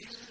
إلا